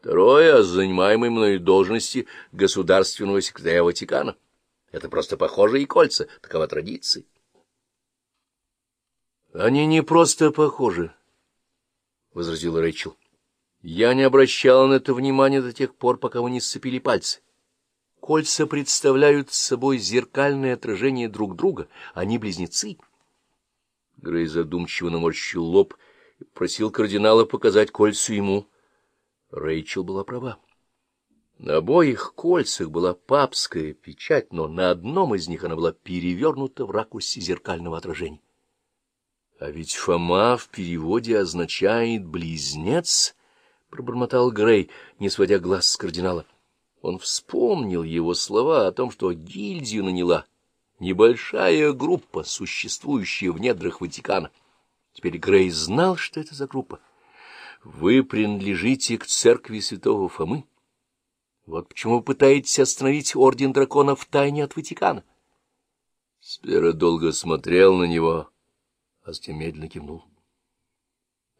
Второе — о занимаемой мной должности государственного секретаря Ватикана. Это просто похожие кольца, такова традиция. — Они не просто похожи, — возразила Рэйчел. — Я не обращала на это внимания до тех пор, пока вы не сцепили пальцы. Кольца представляют собой зеркальное отражение друг друга, они близнецы. Грей задумчиво наморщил лоб и просил кардинала показать кольца ему. Рэйчел была права. На обоих кольцах была папская печать, но на одном из них она была перевернута в ракурсе зеркального отражения. А ведь Фома в переводе означает «близнец», — пробормотал Грей, не сводя глаз с кардинала. Он вспомнил его слова о том, что гильдию наняла небольшая группа, существующая в недрах Ватикана. Теперь Грей знал, что это за группа. Вы принадлежите к церкви святого Фомы. Вот почему вы пытаетесь остановить орден дракона в тайне от Ватикана. Спера долго смотрел на него, а затем медленно кивнул.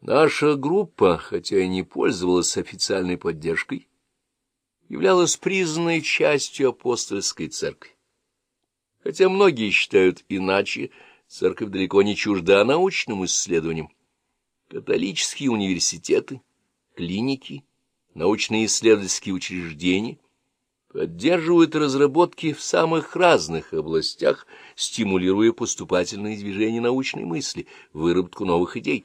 Наша группа, хотя и не пользовалась официальной поддержкой, являлась признанной частью апостольской церкви. Хотя многие считают иначе, церковь далеко не чужда научным исследованиям. Католические университеты, клиники, научные исследовательские учреждения поддерживают разработки в самых разных областях, стимулируя поступательные движения научной мысли, выработку новых идей.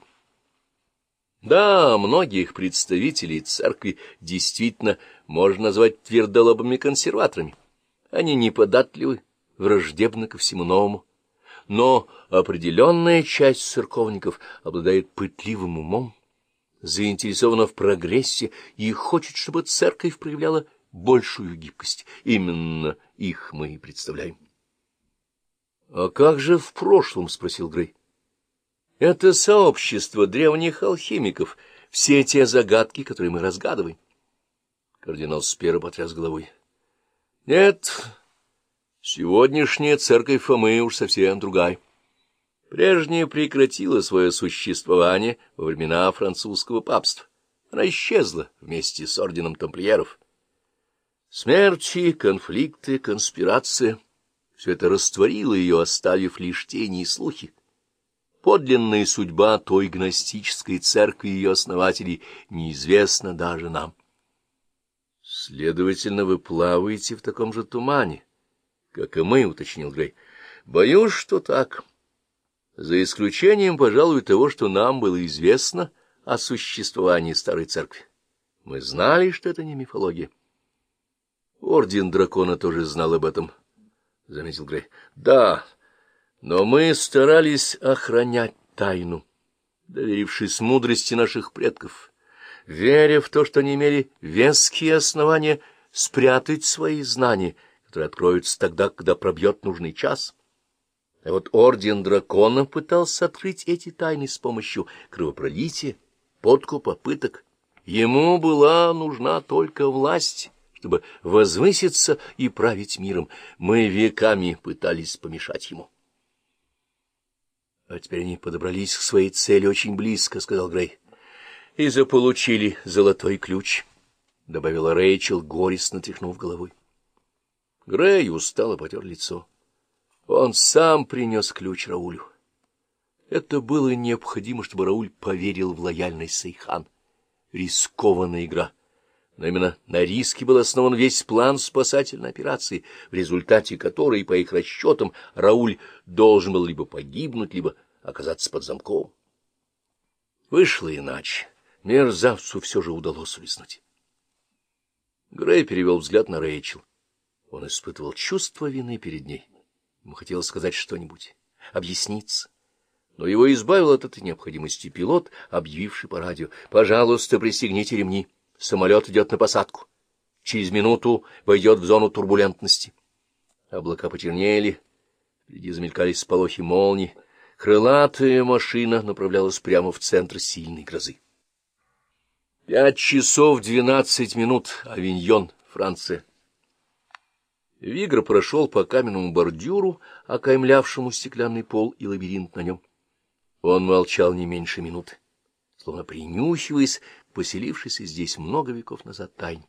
Да, многих представителей церкви действительно можно назвать твердолобыми консерваторами. Они неподатливы, враждебны ко всему новому. Но определенная часть церковников обладает пытливым умом, заинтересована в прогрессе и хочет, чтобы церковь проявляла большую гибкость. Именно их мы и представляем. — А как же в прошлом? — спросил Грей. — Это сообщество древних алхимиков, все те загадки, которые мы разгадываем. Кардинал Спера потряс головой. — Нет, сегодняшняя церковь Фомы уж совсем другая. Прежняя прекратила свое существование во времена французского папства. Она исчезла вместе с орденом тамплиеров. Смерти, конфликты, конспирация — все это растворило ее, оставив лишь тени и слухи. Подлинная судьба той гностической церкви и ее основателей неизвестна даже нам. Следовательно, вы плаваете в таком же тумане, как и мы, — уточнил Грей. Боюсь, что так. За исключением, пожалуй, того, что нам было известно о существовании старой церкви. Мы знали, что это не мифология. Орден дракона тоже знал об этом, — заметил Грей. — Да, но мы старались охранять тайну, доверившись мудрости наших предков, веря в то, что они имели веские основания спрятать свои знания, которые откроются тогда, когда пробьет нужный час. А вот Орден Дракона пытался открыть эти тайны с помощью кровопролития, подкупа, пыток. Ему была нужна только власть чтобы возвыситься и править миром. Мы веками пытались помешать ему. — А теперь они подобрались к своей цели очень близко, — сказал Грей. — И заполучили золотой ключ, — добавила Рэйчел, горестно тряхнув головой. Грей устало потер лицо. Он сам принес ключ Раулю. Это было необходимо, чтобы Рауль поверил в лояльность Сейхан. Рискованная игра — но именно на риске был основан весь план спасательной операции, в результате которой, по их расчетам, Рауль должен был либо погибнуть, либо оказаться под замком. Вышло иначе. Мерзавцу все же удалось улизнуть. Грей перевел взгляд на Рэйчел. Он испытывал чувство вины перед ней. Ему хотелось сказать что-нибудь, объясниться. Но его избавил от этой необходимости пилот, объявивший по радио «Пожалуйста, пристегните ремни». Самолет идет на посадку. Через минуту войдет в зону турбулентности. Облака почернели, впереди замелькались сполохи молний. Крылатая машина направлялась прямо в центр сильной грозы. Пять часов двенадцать минут. Авиньон, Франция. Вигр прошел по каменному бордюру, окаймлявшему стеклянный пол и лабиринт на нем. Он молчал не меньше минуты, словно принюхиваясь поселившейся здесь много веков назад тайне.